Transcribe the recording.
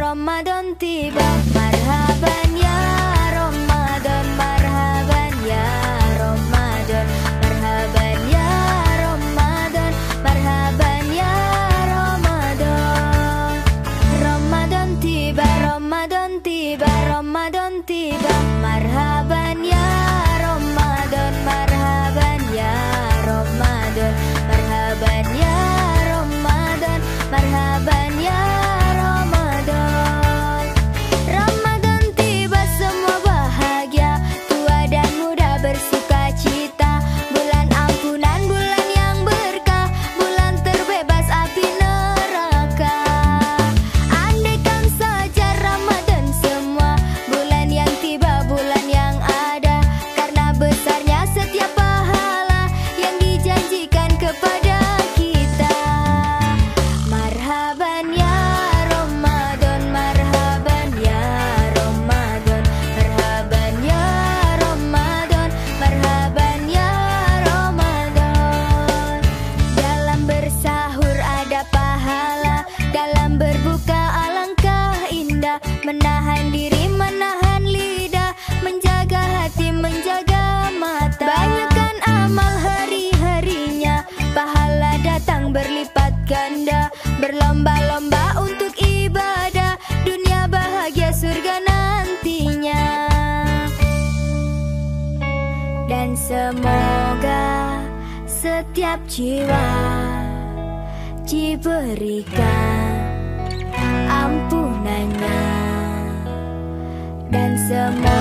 Ramadan tiba Marhaban ya Ramadan Marhaban ya Ramadan Marhaban ya Ramadan Marhaban ya Ramadan. Ramadan tiba Ramadan tiba Ramadan tiba. Semoga setiap jiwa diberikan ampunannya dan semoga.